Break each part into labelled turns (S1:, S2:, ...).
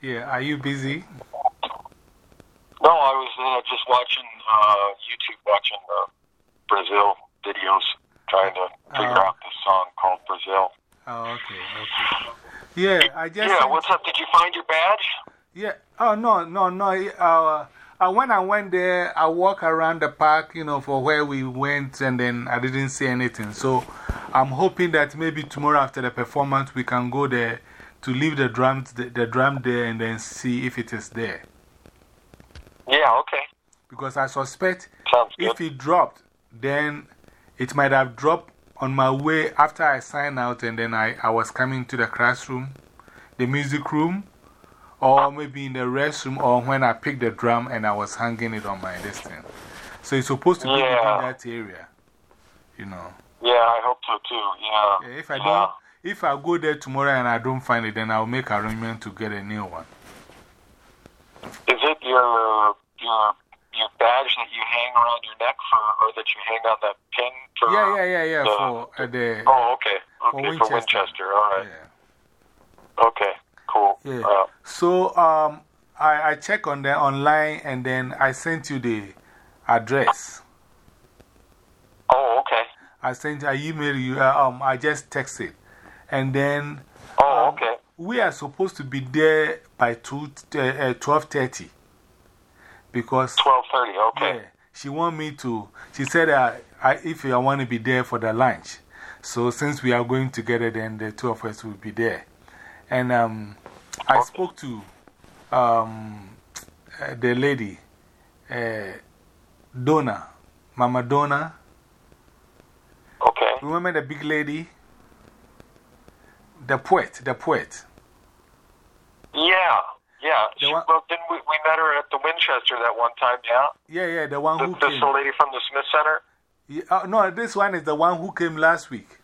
S1: Yeah, are you busy?
S2: No, I was uh, just watching uh, YouTube, watching uh, Brazil videos, trying to figure
S1: Oh.
S2: out this song called Brazil.
S1: Oh, okay, okay. Yeah, I just.
S2: Yeah, what's up? Did you find your badge?
S1: Yeah. Oh, no, no, no. Uh, uh, when I went there, I walked around the park, you know, for where we went, and then I didn't see anything. So I'm hoping that maybe tomorrow after the performance, we can go there to leave the, drum, the, the drum there and then see if it is there.
S2: Yeah, okay.
S1: Because I suspect
S2: Sounds good.
S1: if it dropped, then it might have dropped on my way after I signed out and then I, I was coming to the classroom, the music room, or maybe in the restroom, or when I picked the drum and I was hanging it on my distance. So it's supposed to be
S2: Yeah.
S1: within that area, you know.
S2: Yeah, I hope so too. Yeah.
S1: Yeah, if I
S2: Yeah.
S1: don't, if I go there tomorrow and I don't find it, then I'll make arrangement to get a new one.
S2: Is it your your your badge that you hang around your neck for, or that you hang on that pin for?
S1: Yeah, yeah, yeah, yeah,
S2: the-
S1: for uh, the.
S2: Oh, okay.
S1: For
S2: Okay, for
S1: Winchester.
S2: Winchester. All right.
S1: Yeah.
S2: Okay. Cool.
S1: Yeah.
S2: Uh,
S1: So um, I, I check on the online and then I sent you the address.
S2: oh, okay.
S1: I sent, I emailed you, uh, um, I just texted. And then
S2: Oh, okay.
S1: we are supposed to be there by 2, uh, uh, 12.30 because
S2: Twelve thirty. Okay.
S1: yeah, she want me to, she said uh, I, if I want to be there for the lunch. So since we are going together, then the two of us will be there. And um, I
S2: Okay.
S1: spoke to um, uh, the lady, uh, Donna, Mama Donna.
S2: Okay.
S1: Remember the big lady? The poet, the poet.
S2: Yeah. Yeah.
S1: The
S2: She,
S1: one-
S2: well, didn't we, we met her at the Winchester that one time? Yeah.
S1: Yeah, yeah, the one
S2: The,
S1: who
S2: this
S1: came.
S2: the lady from the Smith Center.
S1: Yeah, uh, no, this one is the one who came last week.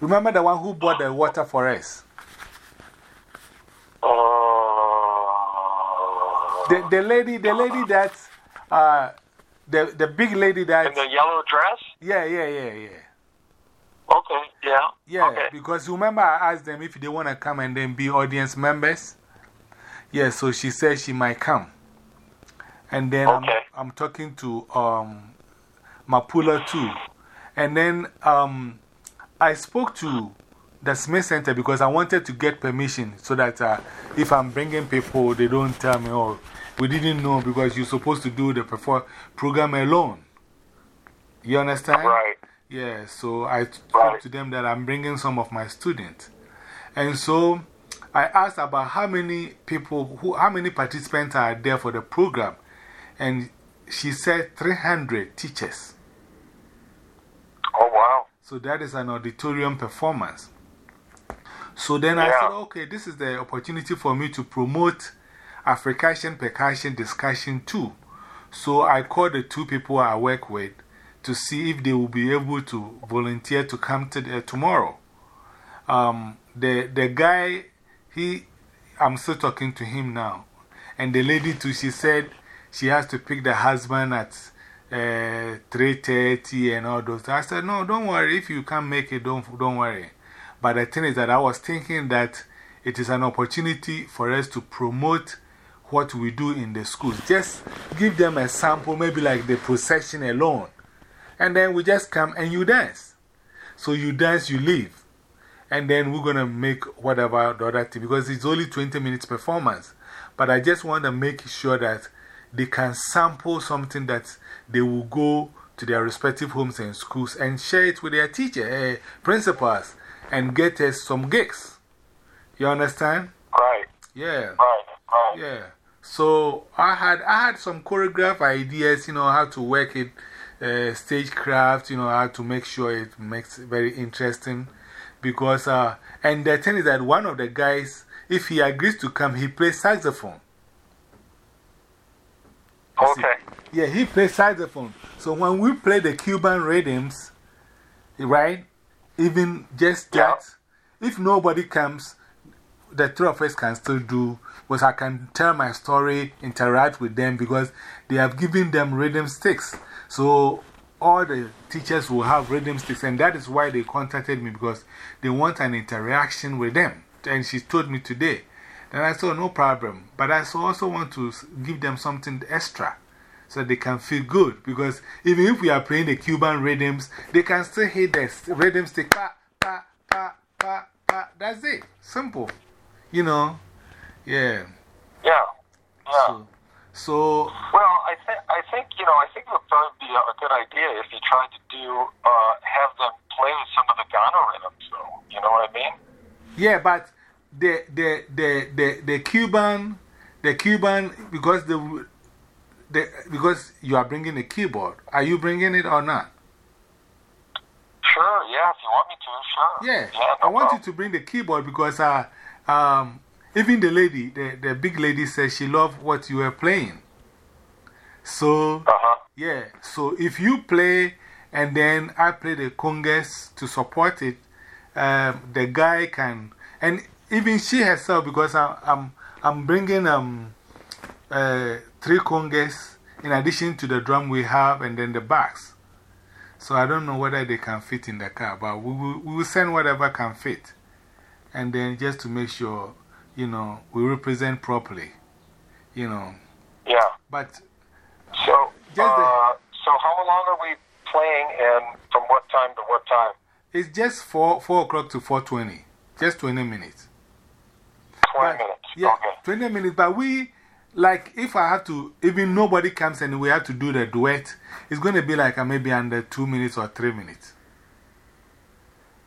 S1: Remember the one who bought the water for us?
S2: Oh.
S1: The, the lady, the lady that, uh, the, the big lady that,
S2: in the yellow dress.
S1: yeah, yeah, yeah, yeah.
S2: Okay. Yeah.
S1: Yeah,
S2: Okay.
S1: because remember I asked them if they want to come and then be audience members? Yeah, so she said she might come. And then
S2: Okay.
S1: I'm, I'm talking to um, Mapula too. And then um, I spoke to the Smith Center because I wanted to get permission so that uh, if I'm bringing people, they don't tell me, oh, we didn't know because you're supposed to do the perform program alone. You understand?
S2: Right.
S1: Yeah, so I
S2: Right.
S1: to them that I'm bringing some of my students. And so I asked about how many people, who, how many participants are there for the program. And she said 300 teachers.
S2: Oh, wow.
S1: So that is an auditorium performance. So then I said, okay, this is the opportunity for me to promote African percussion discussion too. So I called the two people I work with to see if they will be able to volunteer to come to the, tomorrow. Um, the, the guy, he, I'm still talking to him now. And the lady too, she said she has to pick the husband at uh, 3.30 and all those. I said, no, don't worry. If you can't make it, don't, don't worry. But the thing is that I was thinking that it is an opportunity for us to promote what we do in the schools. Just give them a sample, maybe like the procession alone. And then we just come and you dance. So you dance, you leave. And then we're going to make whatever the other thing because it's only 20 minutes performance. But I just want to make sure that they can sample something that they will go to their respective homes and schools and share it with their teacher, eh, principals, and get us some gigs. You understand?
S2: Right.
S1: Yeah.
S2: Right. Right.
S1: Yeah. So I had, I had some choreograph ideas, you know, how to work it, uh, stagecraft, you know, how to make sure it makes it very interesting. Because, uh, and the thing is that one of the guys, if he agrees to come, he plays saxophone.
S2: Okay.
S1: Yeah, he plays saxophone. So when we play the Cuban rhythms, right, even just
S2: Yeah.
S1: that, if nobody comes, the three of us can still do, because I can tell my story, interact with them, because they have given them rhythm sticks. So all the teachers will have rhythm sticks, and that is why they contacted me, because they want an interaction with them. And she told me today Then I said, oh, no problem. But I also want to give them something extra so they can feel good. Because even if we are playing the Cuban rhythms, they can still hit the rhythm stick. pa, pa, pa, pa, pa. That's it. Simple. You know? Yeah.
S2: Yeah. Yeah.
S1: So, so
S2: well, I think I think you know I think it would probably be a, good idea if you tried to do uh, have them play with some of the Ghana rhythms, though. You know what I mean?
S1: Yeah, but the the the the the Cuban the Cuban because the the because you are bringing the keyboard. Are you bringing it or not?
S2: Sure. Yeah. If you want me to, sure.
S1: Yeah. yeah no I want problem. you to bring the keyboard because uh um even the lady the the big lady says she loved what you were playing. So
S2: uh -huh.
S1: yeah. So if you play and then I play the congas to support it, um, the guy can and even she herself, because I, I'm, I'm bringing um, uh, three congas in addition to the drum we have and then the bass. So I don't know whether they can fit in the car, but we will, we will send whatever can fit. And then just to make sure, you know, we represent properly, you know.
S2: Yeah.
S1: But.
S2: So, just uh, so how long are we playing and from what time to what time?
S1: It's just 4, 4 o'clock to 4.20, just 20 minutes.
S2: 20 but, minutes.
S1: Yeah,
S2: okay.
S1: 20 minutes. But we, like, if I have to, even nobody comes and we have to do the duet, it's going to be like uh, maybe under two minutes or three minutes.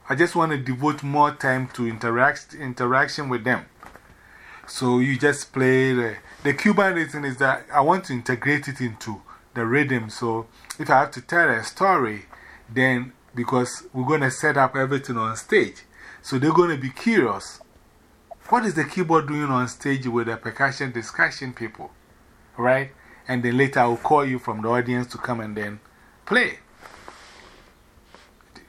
S1: I just want to devote more time to interact, interaction with them. So you just play the, the Cuban rhythm is that I want to integrate it into the rhythm. So if I have to tell a story, then because we're going to set up everything on stage, so they're going to be curious what is the keyboard doing on stage with the percussion discussion people? Right? And then later I'll call you from the audience to come and then play.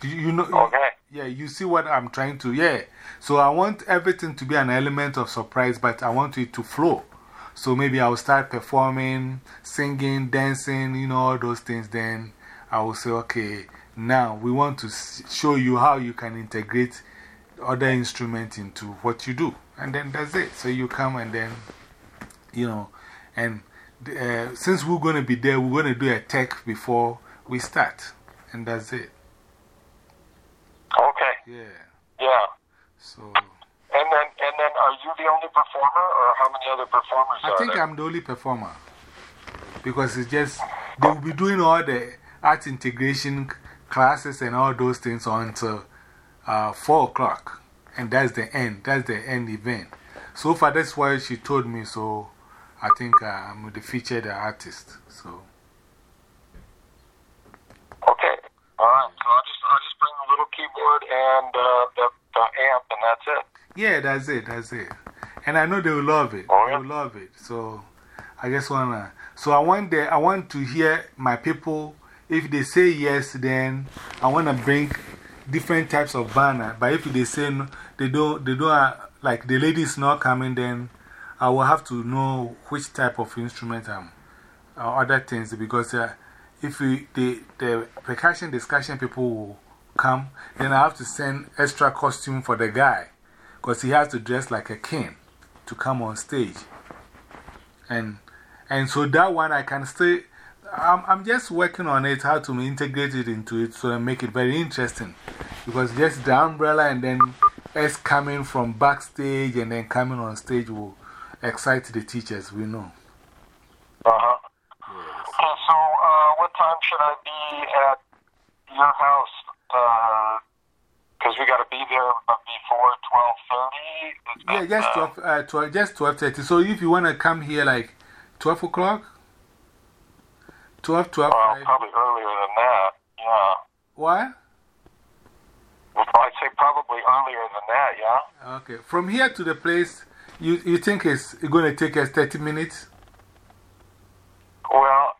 S1: You know?
S2: Okay.
S1: Yeah, you see what I'm trying to. Yeah. So I want everything to be an element of surprise, but I want it to flow. So maybe I'll start performing, singing, dancing, you know, all those things. Then I will say, okay, now we want to show you how you can integrate other instruments into what you do and then that's it. So you come and then, you know, and uh, since we're going to be there, we're going to do a tech before we start, and that's it. Yeah.
S2: Yeah.
S1: So.
S2: And then, and then, are you the only performer, or how many other performers
S1: I think
S2: there?
S1: I'm the only performer. Because it's just, they will be doing all the art integration classes and all those things until uh, 4 o'clock. And that's the end. That's the end event. So far, that's why she told me. So I think uh, I'm the featured artist. So.
S2: Okay. All right. So I'll just, I'll just bring the little keyboard and uh, the, the amp, and that's it.
S1: Yeah, that's it. That's it. And I know they will love it.
S2: Oh, yeah?
S1: They will love it. So I just want to. So I want, the, I want to hear my people. If they say yes, then I want to bring different types of banner. But if they say no, they don't, they don't, uh, like the lady is not coming, then I will have to know which type of instrument um, or other things because uh, if we, the, the percussion discussion people will come, then I have to send extra costume for the guy because he has to dress like a king to come on stage. And, and so that one I can still, I'm, I'm just working on it, how to integrate it into it so I make it very interesting. Because just the umbrella and then us coming from backstage and then coming on stage will excite the teachers, we know.
S2: Uh huh. Yes. Okay, so uh, what time should I be at your house? Because we got to be there before 12.30.
S1: Yeah, just 12, uh, 12, just 12.30. So if you want to come here like 12 o'clock? 12, 12,
S2: well, probably earlier than that, yeah.
S1: What?
S2: I'd say probably earlier than that, yeah.
S1: Okay. From here to the place, you, you think it's going to take us 30 minutes?
S2: Well,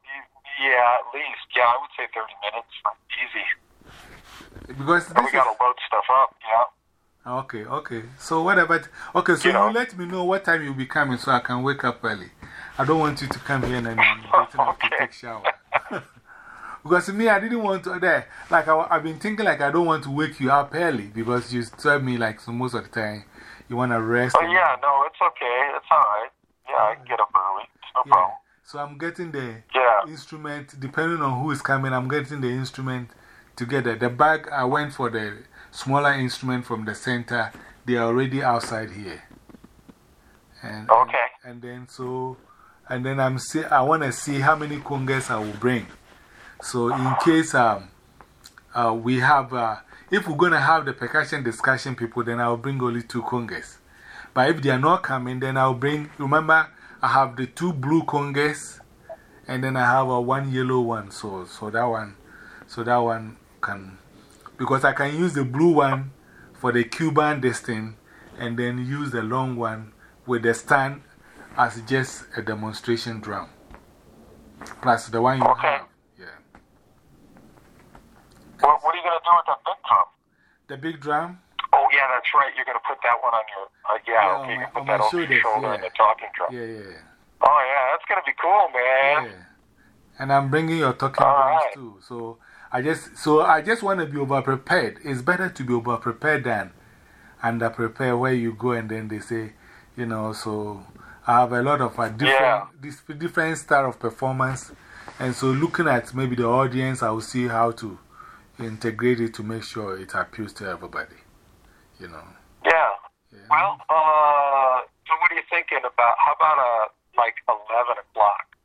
S2: yeah, at least. Yeah, I would say 30 minutes. Easy.
S1: Because this
S2: we got to load stuff up, yeah.
S1: Okay, okay. So, whatever. Okay, so you, know, you let me know what time you'll be coming so I can wake up early. I don't want you to come here and then up to take shower. Because me, I didn't want to, uh, there, like I, I've been thinking like I don't want to wake you up early because you tell me like so most of the time you want to rest.
S2: Oh, yeah, no, it's okay. It's all right. Yeah, I can get up early. No
S1: yeah.
S2: problem.
S1: So I'm getting the
S2: Yeah.
S1: instrument, depending on who is coming, I'm getting the instrument together. The bag, I went for the smaller instrument from the center. They are already outside here. And,
S2: Okay.
S1: and, and then so, and then I'm see, I want to see how many congas I will bring. So in case um, uh, we have, uh, if we're going to have the percussion discussion people, then I'll bring only two congas. But if they are not coming, then I'll bring, remember, I have the two blue congas and then I have a one yellow one. So, so that one, so that one can, because I can use the blue one for the Cuban thing and then use the long one with the stand as just a demonstration drum. Plus the one you
S2: Okay.
S1: have. Yeah.
S2: What, what are you going to do with that big drum?
S1: The big drum?
S2: Oh, yeah, that's right. You're going to put that one on your. Uh, yeah,
S1: Yeah,
S2: okay.
S1: on
S2: You
S1: my-
S2: can put that over your shoulder
S1: yeah.
S2: in the talking drum.
S1: Yeah, yeah,
S2: Oh, yeah, that's going to be cool, man.
S1: yeah. And I'm bringing your talking
S2: All
S1: drums
S2: right.
S1: too. So I just, so I just want to be over prepared. It's better to be over prepared than under prepared where you go and then they say, you know, so I have a lot of a
S2: different,、yeah.
S1: This, different style of performance. And so looking at maybe the audience, I will see how to integrate it to make sure it appeals to everybody. You know.
S2: Yeah.
S1: Yeah.
S2: Well, uh, so what are you thinking about? How about uh, like 11 o'clock?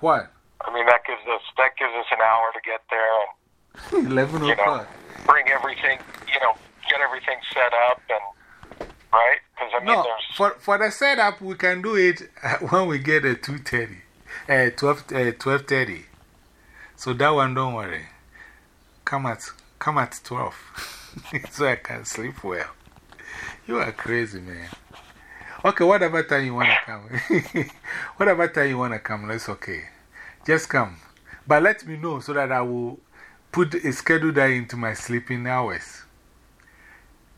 S1: What?
S2: I mean, that gives us that gives us an hour to get there and
S1: 11
S2: You know.
S1: o'clock.
S2: bring everything, you know, get everything set up and right? Because I mean,
S1: No,
S2: there's
S1: for, for the setup, we can do it when we get at 2.30, uh, 12, uh, 12.30. So that one, don't worry. Come at, come at 12 so I can sleep well. You are crazy, man. Okay, whatever time you want to come. whatever time you want to come, that's okay. Just come. But let me know so that I will put a schedule that into my sleeping hours.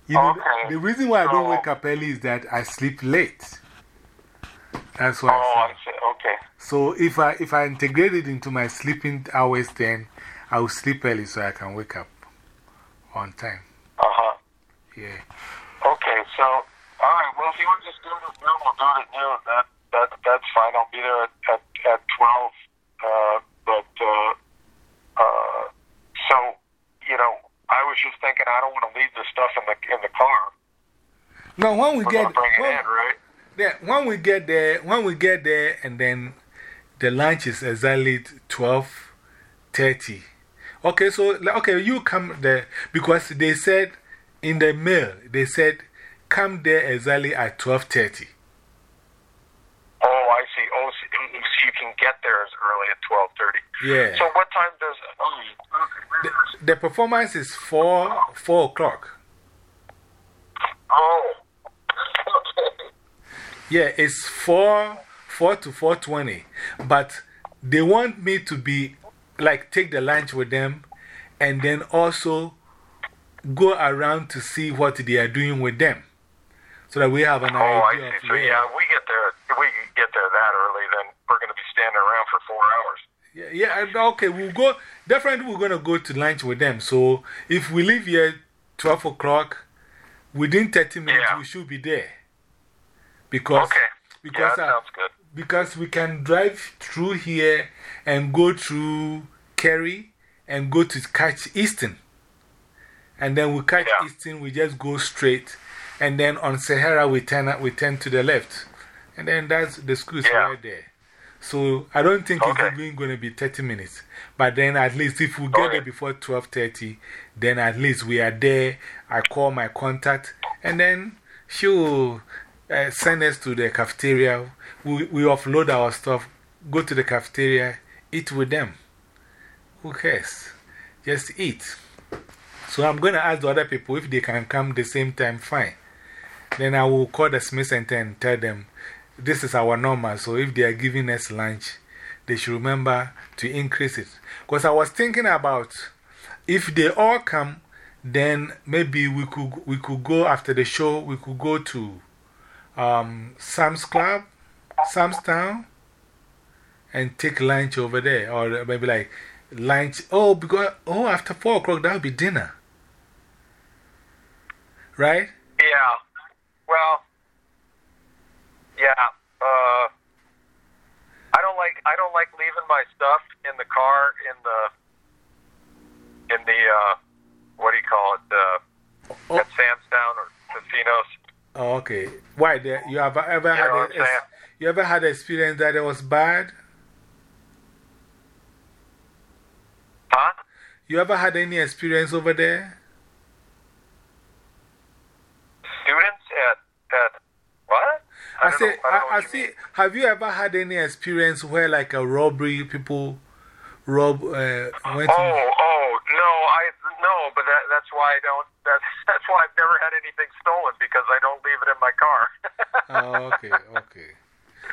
S1: You know,
S2: Okay.
S1: the reason why I don't wake up early is that I sleep late. That's why
S2: oh,
S1: I
S2: see. Okay.
S1: So if I, if I integrate it into my sleeping hours, then I will sleep early so I can wake up on time.
S2: Uh huh.
S1: Yeah.
S2: Okay. So, all right. Well, if you want to just do it at noon, we'll do it at noon. That that that's fine. I'll be there at at, at twelve. Uh, but uh, uh, so you know, I was just thinking I don't want to leave the stuff in the in the car.
S1: No, when we
S2: We're
S1: get
S2: bring it
S1: when,
S2: in, right?
S1: yeah, when we get there, when we get there, and then the lunch is exactly twelve thirty. Okay, so okay, you come there because they said in the mail they said come there exactly at twelve thirty.
S2: Oh, I see. Oh, so, so you can get there as early at twelve thirty.
S1: Yeah.
S2: So what time does? Oh, okay.
S1: The, the performance is four four o'clock.
S2: oh. Okay.
S1: Yeah, it's 4, 4 to 4.20. But they want me to be, like, take the lunch with them and then also go around to see what they are doing with them. So that we have an
S2: Oh, I see.
S1: of
S2: So yeah, we get there. We get there that early, then we're going to be standing around four hours.
S1: Yeah, yeah, okay, we'll go, definitely we're going to go to lunch with them. So if we leave here 12 o'clock, within 30 minutes
S2: Yeah.
S1: we should be there. Because,
S2: Okay.
S1: because
S2: yeah,
S1: uh, because we can drive through here and go through Carey and go to catch Easton. And then we catch
S2: Yeah.
S1: Easton, we just go straight. And then on Sahara, we turn, we turn to the left. And then that's the school's
S2: Yeah.
S1: right there. So I don't think
S2: Okay.
S1: it's even going to be 30 minutes. But then at least if we get
S2: Okay.
S1: there before 12.30, then at least we are there. I call my contact and then she will uh, send us to the cafeteria. We, we offload our stuff, go to the cafeteria, eat with them. Who cares? Just eat. So I'm going to ask the other people if they can come the same time, fine. Then I will call the Smith Center and tell them this is our normal. So if they are giving us lunch, they should remember to increase it. Because I was thinking about if they all come, then maybe we could, we could go after the show, we could go to um, Sam's Club, Sam's Town, and take lunch over there. Or maybe like lunch. Oh, because, oh, after 4 o'clock, that would be dinner. Right?
S2: Yeah. Well, yeah. Uh, I don't like I don't like leaving my stuff in the car in the in the uh, what do you call it? Uh,
S1: Oh.
S2: At Sam's Town or casinos.
S1: Oh, okay. Why? The, you have ever
S2: You
S1: had a,
S2: what I'm saying?
S1: you ever had an experience that it was bad?
S2: Huh?
S1: You ever had any experience over there?
S2: Students at at what?
S1: I,
S2: don't
S1: say,
S2: I,
S1: I, see.
S2: mean.
S1: Have you ever had any experience where, like, a robbery, people rob, uh, went
S2: Oh,
S1: to.
S2: oh, no, I no, but that, that's why I don't. That's that's why I've never had anything stolen because I don't leave it in my car.
S1: Oh, okay, okay.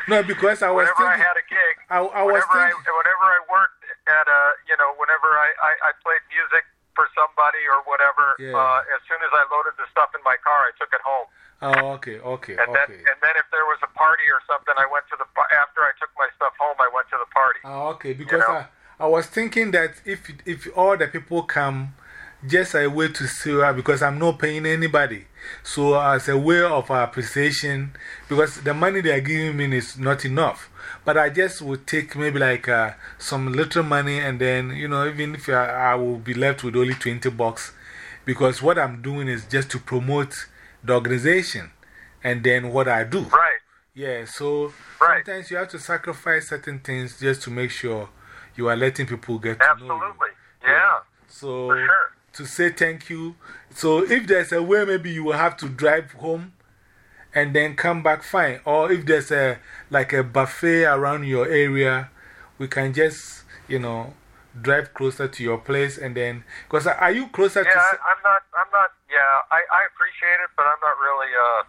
S1: No, because I was
S2: whenever I had a gig,
S1: I, I was
S2: whenever I whenever I worked at a you know whenever I I, I played music for somebody or whatever,
S1: Yeah.
S2: uh, as soon as I loaded the stuff in my car, I took it home.
S1: Oh, okay, okay,
S2: And then
S1: okay.
S2: and then if there was a party or something, I went to the after I took my stuff home, I went to the party.
S1: Ah, okay, because
S2: know?
S1: I, I was thinking that if, if all the people come, just a way to see her, because I'm not paying anybody. So, as a way of appreciation, because the money they are giving me is not enough. But I just would take maybe like uh, some little money, and then, you know, even if I, I will be left with only 20 bucks, because what I'm doing is just to promote the organization and then what I do.
S2: Right.
S1: Yeah, so
S2: Right.
S1: sometimes you have to sacrifice certain things just to make sure you are letting people get to know you.
S2: Absolutely. Yeah.
S1: So,
S2: For sure.
S1: to say thank you. So, if there's a way, maybe you will have to drive home and then come back, fine. Or if there's a like a buffet around your area, we can just, you know, drive closer to your place and then. Because are you closer
S2: Yeah,
S1: to.
S2: I, I'm not. I'm not. Yeah, I, I appreciate it, but I'm not really. Uh,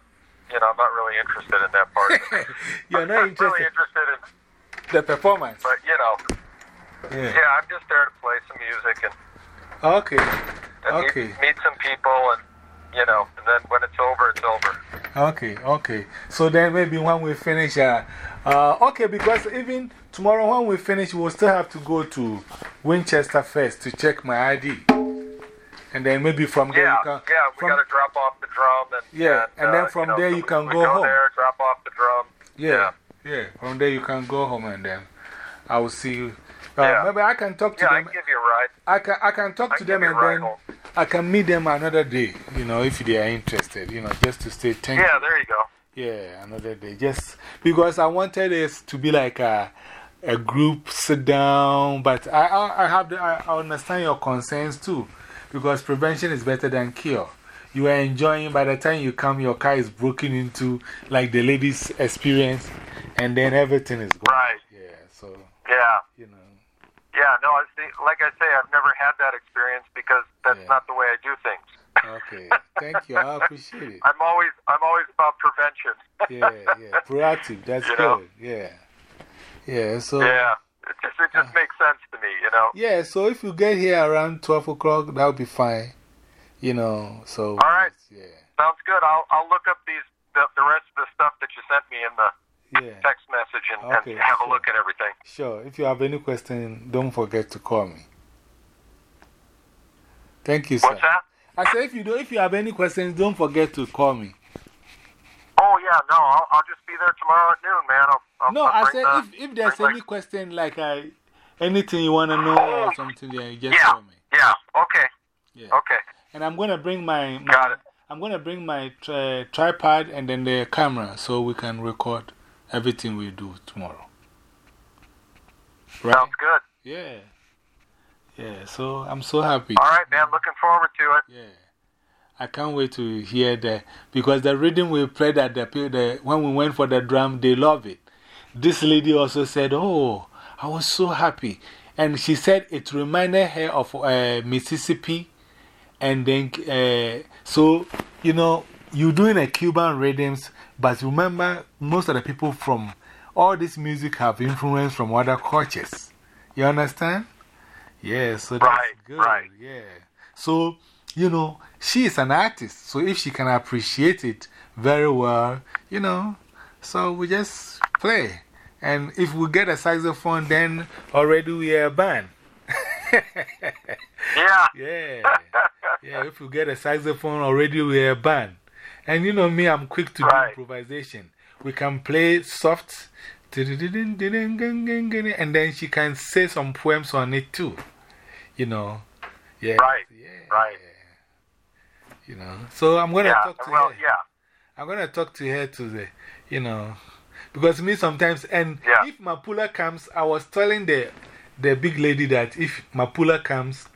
S2: you know, I'm not really interested in that part.
S1: You're
S2: I'm
S1: not
S2: really
S1: interested
S2: interested in,
S1: the performance.
S2: but you know,
S1: Yeah.
S2: yeah, I'm just there to play some music and,
S1: Okay.
S2: and
S1: Okay.
S2: meet, meet some people, and you know, and then when it's over, it's over.
S1: Okay, okay. So then maybe when we finish, uh, uh, okay, because even tomorrow when we finish, we'll still have to go to Winchester first to check my ID. And then maybe from there
S2: Yeah,
S1: you can.
S2: yeah, we got to drop off the drum, and
S1: Yeah, and then
S2: uh,
S1: from
S2: you know,
S1: there you
S2: we-
S1: can
S2: we
S1: go home.
S2: there, drop off the drum.
S1: Yeah, yeah. From there you can go home and then I will see you. Uh,
S2: Yeah.
S1: Maybe I can talk to
S2: Yeah, I
S1: them.
S2: can give you a ride.
S1: I can, I can talk
S2: I
S1: to them and then
S2: home.
S1: I can meet them another day, you know, if they are interested, you know, just to stay thank you.
S2: Yeah, there you go.
S1: Yeah, another day. Just because I wanted it to be like a, a group sit down, but I, I, I, have the, I, I understand your concerns too. Because prevention is better than cure. You are enjoying, by the time you come, your car is broken into, like the lady's experience, and then everything is gone.
S2: Right.
S1: Yeah, so,
S2: Yeah.
S1: you know.
S2: Yeah, no, I see, like I say, I've never had that experience because that's
S1: Yeah.
S2: not the way I do things.
S1: Okay, thank you. I appreciate it.
S2: I'm always, I'm always about prevention.
S1: Yeah, yeah. Proactive, that's
S2: You
S1: good.
S2: know?
S1: Yeah. Yeah, so.
S2: yeah, it just, it just makes sense to me, you know.
S1: Yeah, so if you get here around 12 o'clock, that would be fine. You know, so.
S2: All right.
S1: Yeah.
S2: Sounds good. I'll, I'll look up these, the, the rest of the stuff that you sent me in the
S1: Yeah.
S2: text message and,
S1: Okay,
S2: and have
S1: sure.
S2: a look at everything.
S1: Sure. If you have any question, don't forget to call me. Thank you, sir.
S2: What's that?
S1: I said, if you, do, if you have any questions, don't forget to call me.
S2: Oh yeah, no, I'll, I'll just be there tomorrow at noon, man. I'll,
S1: No, I said, if, if there's any question, like uh, anything you want to know or something, you just
S2: yeah,
S1: call me.
S2: yeah, okay,
S1: Yeah.
S2: okay,
S1: And I'm going to bring my, my
S2: got it.
S1: I'm going to bring my tri tripod and then the camera so we can record everything we do tomorrow. Right?
S2: Sounds good.
S1: Yeah. Yeah, so I'm so happy.
S2: All right, man. Looking forward to it.
S1: Yeah. I can't wait to hear the because the rhythm we played at the, the when we went for the drum, they love it. This lady also said, Oh, I was so happy. And she said it reminded her of uh, Mississippi. And then, uh, so, you know, you're doing a Cuban rhythms, but remember, most of the people from all this music have influence from other cultures. You understand? Yeah, so that's
S2: Right,
S1: good.
S2: right.
S1: Yeah. So, you know, she is an artist. So if she can appreciate it very well, you know, so we just play. And if we get a saxophone, then already we are a band.
S2: yeah.
S1: Yeah. yeah, if we get a saxophone already, we're a band. And you know me, I'm quick to
S2: Right.
S1: do improvisation. We can play soft, and then she can say some poems on it too. You know? Yeah.
S2: Right.
S1: Yeah.
S2: Right.
S1: You know? So I'm going to
S2: Yeah.
S1: talk to
S2: Well,
S1: her.
S2: yeah.
S1: I'm going to talk to her today. you know, because me sometimes, and
S2: Yeah.
S1: if Mapula comes, I was telling the, the big lady that if Mapula comes,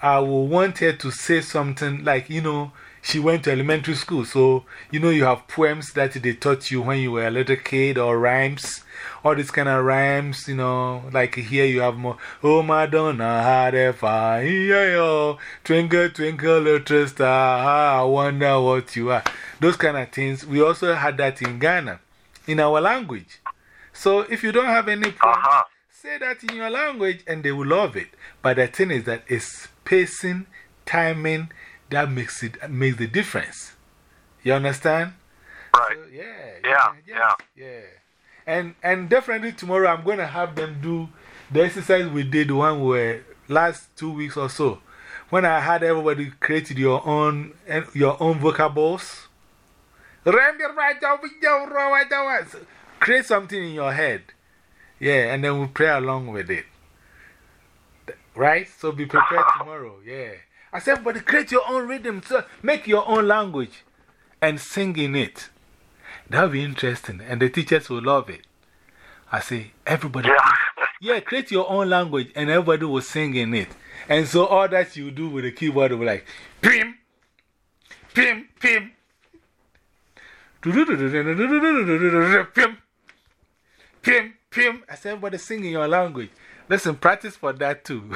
S1: I will want her to say something like, you know, she went to elementary school. So, you know, you have poems that they taught you when you were a little kid or rhymes, all these kind of rhymes, you know, like here you have more. Oh, Madonna had a fire, yo, twinkle, twinkle, little star, I wonder what you are. Those kind of things. We also had that in Ghana, in our language. So, if you don't have any
S2: Uh huh.
S1: Say that in your language and they will love it. But the thing is that it's pacing, timing that makes, it, makes the difference. You understand?
S2: Right.
S1: So, yeah.
S2: Yeah,
S1: can just- yeah. And, and definitely tomorrow I'm going to have them do the exercise we did one where last two weeks or so. When I had everybody create your own, your own vocables. Create something in your head. Yeah, and then we pray along with it. Right? So be prepared tomorrow. Yeah. I said, but create your own rhythm. So make your own language and sing in it. That'll be interesting. And the teachers will love it. I say, everybody.
S2: Yeah.
S1: Yeah, create your own language and everybody will sing in it. And so all that you do with the keyboard will be like, pim, pim, pim. Pim, pim, pim. I said, everybody sing in your language. Listen, practice for that too.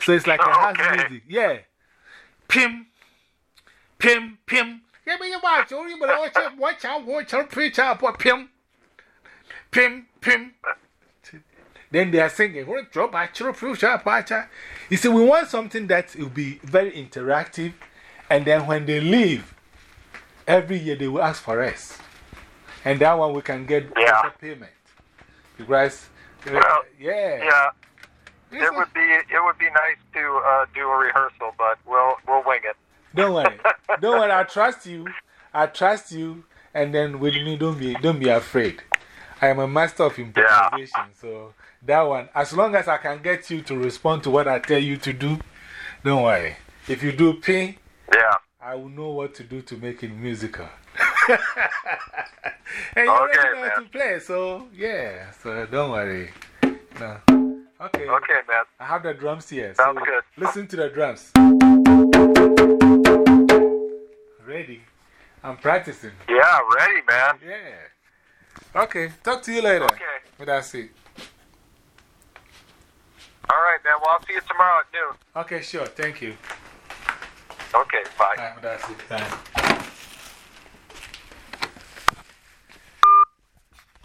S1: so it's like a house music. Yeah. Pim, pim, pim. Yeah, but you watch, you better watch out, watch out, watch out, preach out, pim, pim, pim. Then they are singing, "Oh, drop a chirp, future, pacha." You see, we want something that will be very interactive, and then when they leave, every year they will ask for us. And that one we can get
S2: Yeah.
S1: payment. Because, uh,
S2: Well,
S1: yeah.
S2: Yeah.
S1: It's
S2: It would be it would be nice to uh, do a rehearsal, but we'll we'll wing it.
S1: Don't worry. don't worry. I trust you. I trust you. And then with me, don't be, don't be afraid. I am a master of improvisation. So that one, as long as I can get you to respond to what I tell you to do, don't worry. If you do pay,
S2: Yeah.
S1: I will know what to do to make it musical. and you already know how to play, so yeah. So don't worry. No. Okay.
S2: Okay, man.
S1: I have the drums here.
S2: Sounds
S1: so
S2: good.
S1: Listen to the drums. Ready? I'm practicing.
S2: Yeah, ready, man.
S1: Yeah. Okay. Talk to you later.
S2: Okay.
S1: But that's it.
S2: All right, man. Well, I'll see you tomorrow at noon.
S1: Okay, sure. Thank you.
S2: Okay,
S1: bye.